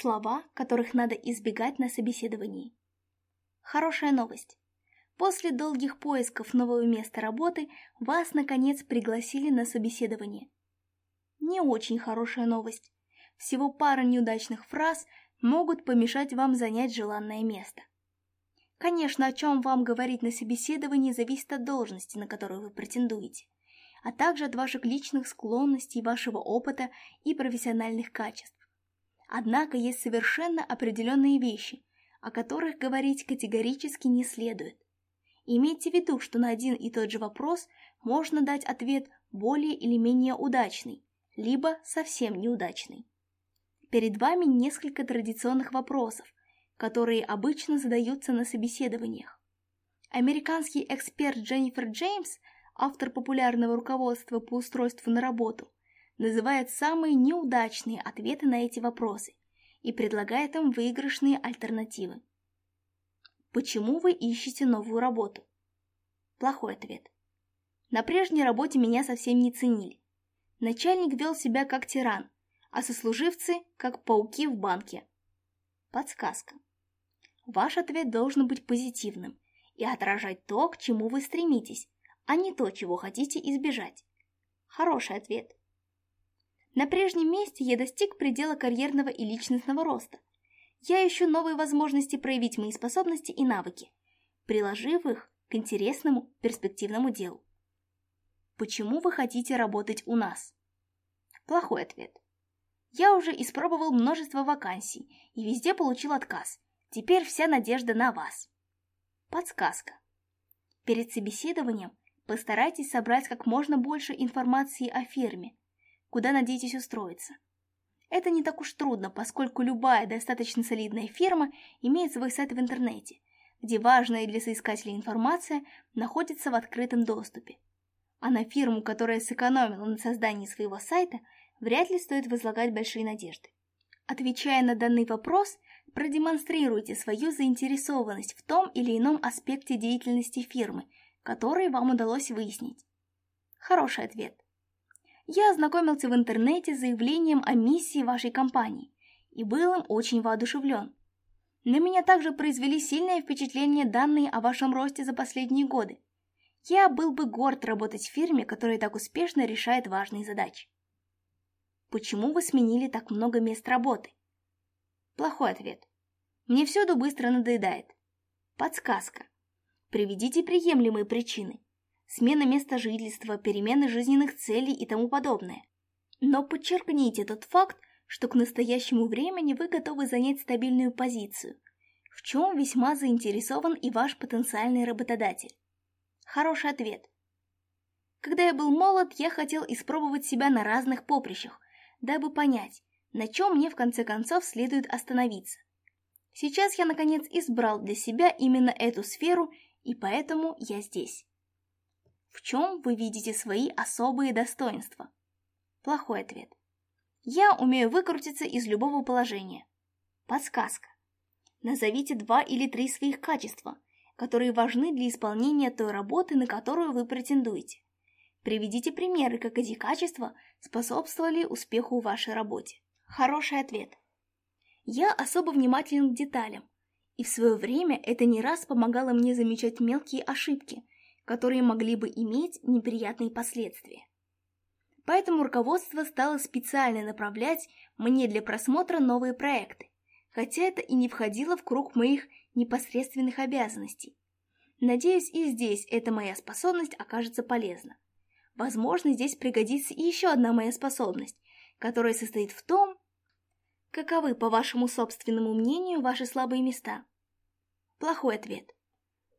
слова, которых надо избегать на собеседовании. Хорошая новость. После долгих поисков нового места работы вас, наконец, пригласили на собеседование. Не очень хорошая новость. Всего пара неудачных фраз могут помешать вам занять желанное место. Конечно, о чем вам говорить на собеседовании зависит от должности, на которую вы претендуете, а также от ваших личных склонностей, вашего опыта и профессиональных качеств. Однако есть совершенно определенные вещи, о которых говорить категорически не следует. Имейте в виду, что на один и тот же вопрос можно дать ответ более или менее удачный, либо совсем неудачный. Перед вами несколько традиционных вопросов, которые обычно задаются на собеседованиях. Американский эксперт Дженнифер Джеймс, автор популярного руководства по устройству на работу, называет самые неудачные ответы на эти вопросы и предлагает им выигрышные альтернативы. Почему вы ищете новую работу? Плохой ответ. На прежней работе меня совсем не ценили. Начальник вел себя как тиран, а сослуживцы – как пауки в банке. Подсказка. Ваш ответ должен быть позитивным и отражать то, к чему вы стремитесь, а не то, чего хотите избежать. Хороший ответ. На прежнем месте я достиг предела карьерного и личностного роста. Я ищу новые возможности проявить мои способности и навыки, приложив их к интересному перспективному делу. Почему вы хотите работать у нас? Плохой ответ. Я уже испробовал множество вакансий и везде получил отказ. Теперь вся надежда на вас. Подсказка. Перед собеседованием постарайтесь собрать как можно больше информации о фирме, куда надеетесь устроиться. Это не так уж трудно, поскольку любая достаточно солидная фирма имеет свой сайт в интернете, где важная для соискателя информация находится в открытом доступе. А на фирму, которая сэкономила на создании своего сайта, вряд ли стоит возлагать большие надежды. Отвечая на данный вопрос, продемонстрируйте свою заинтересованность в том или ином аспекте деятельности фирмы, который вам удалось выяснить. Хороший ответ – я ознакомился в интернете с заявлением о миссии вашей компании и был им очень воодушевлен. На меня также произвели сильное впечатление данные о вашем росте за последние годы. Я был бы горд работать в фирме, которая так успешно решает важные задачи. Почему вы сменили так много мест работы? Плохой ответ. Мне всюду быстро надоедает. Подсказка. Приведите приемлемые причины смена места жительства, перемены жизненных целей и тому подобное. Но подчеркните тот факт, что к настоящему времени вы готовы занять стабильную позицию, в чем весьма заинтересован и ваш потенциальный работодатель. Хороший ответ. Когда я был молод, я хотел испробовать себя на разных поприщах, дабы понять, на чем мне в конце концов следует остановиться. Сейчас я, наконец, избрал для себя именно эту сферу, и поэтому я здесь. В чем вы видите свои особые достоинства? Плохой ответ. Я умею выкрутиться из любого положения. Подсказка. Назовите два или три своих качества, которые важны для исполнения той работы, на которую вы претендуете. Приведите примеры, как эти качества способствовали успеху в вашей работе. Хороший ответ. Я особо внимателен к деталям, и в свое время это не раз помогало мне замечать мелкие ошибки, которые могли бы иметь неприятные последствия. Поэтому руководство стало специально направлять мне для просмотра новые проекты, хотя это и не входило в круг моих непосредственных обязанностей. Надеюсь, и здесь эта моя способность окажется полезна. Возможно, здесь пригодится и еще одна моя способность, которая состоит в том, каковы, по вашему собственному мнению, ваши слабые места. Плохой ответ –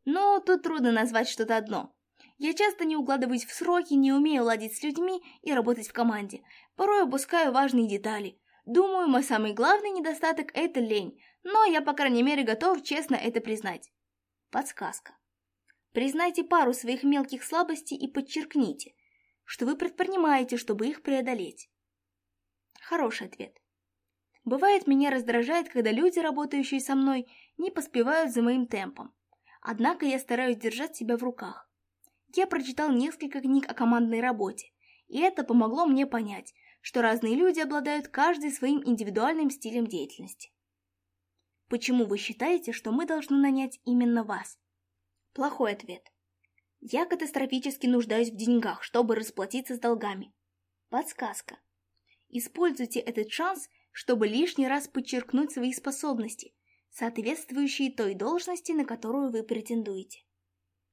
но тут трудно назвать что-то одно. Я часто не укладываюсь в сроки, не умею ладить с людьми и работать в команде. Порой упускаю важные детали. Думаю, мой самый главный недостаток – это лень, но я, по крайней мере, готов честно это признать. Подсказка. Признайте пару своих мелких слабостей и подчеркните, что вы предпринимаете, чтобы их преодолеть. Хороший ответ. Бывает, меня раздражает, когда люди, работающие со мной, не поспевают за моим темпом. Однако я стараюсь держать себя в руках. Я прочитал несколько книг о командной работе, и это помогло мне понять, что разные люди обладают каждый своим индивидуальным стилем деятельности. Почему вы считаете, что мы должны нанять именно вас? Плохой ответ. Я катастрофически нуждаюсь в деньгах, чтобы расплатиться с долгами. Подсказка. Используйте этот шанс, чтобы лишний раз подчеркнуть свои способности – соответствующие той должности, на которую вы претендуете.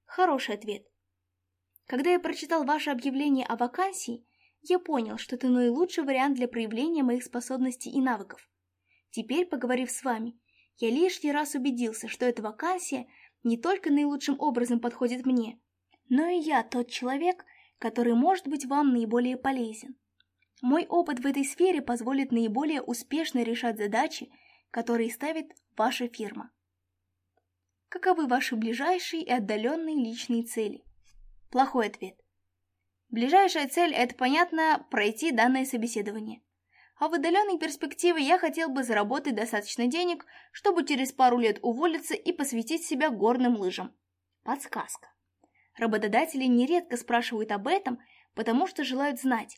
Хороший ответ. Когда я прочитал ваше объявление о вакансии, я понял, что это наилучший вариант для проявления моих способностей и навыков. Теперь, поговорив с вами, я лишний раз убедился, что эта вакансия не только наилучшим образом подходит мне, но и я тот человек, который может быть вам наиболее полезен. Мой опыт в этой сфере позволит наиболее успешно решать задачи, которые ставит ваша фирма. Каковы ваши ближайшие и отдаленные личные цели? Плохой ответ. Ближайшая цель – это, понятно, пройти данное собеседование. А в отдаленной перспективе я хотел бы заработать достаточно денег, чтобы через пару лет уволиться и посвятить себя горным лыжам. Подсказка. Работодатели нередко спрашивают об этом, потому что желают знать,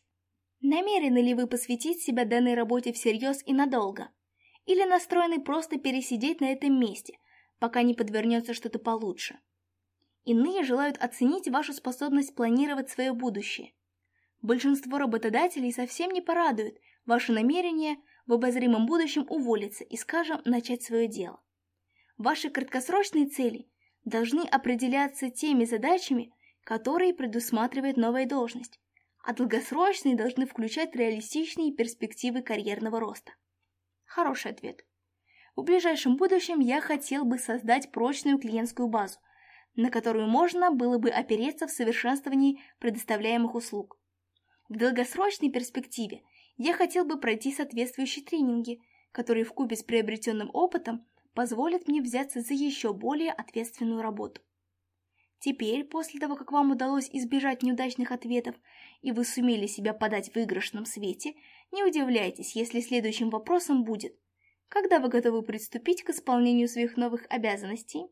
намерены ли вы посвятить себя данной работе всерьез и надолго или настроены просто пересидеть на этом месте, пока не подвернется что-то получше. Иные желают оценить вашу способность планировать свое будущее. Большинство работодателей совсем не порадуют ваше намерение в обозримом будущем уволиться и, скажем, начать свое дело. Ваши краткосрочные цели должны определяться теми задачами, которые предусматривает новая должность, а долгосрочные должны включать реалистичные перспективы карьерного роста. Хороший ответ. В ближайшем будущем я хотел бы создать прочную клиентскую базу, на которую можно было бы опереться в совершенствовании предоставляемых услуг. В долгосрочной перспективе я хотел бы пройти соответствующие тренинги, которые вкупе с приобретенным опытом позволят мне взяться за еще более ответственную работу. Теперь, после того, как вам удалось избежать неудачных ответов и вы сумели себя подать в выигрышном свете – не удивляйтесь, если следующим вопросом будет «Когда вы готовы приступить к исполнению своих новых обязанностей?»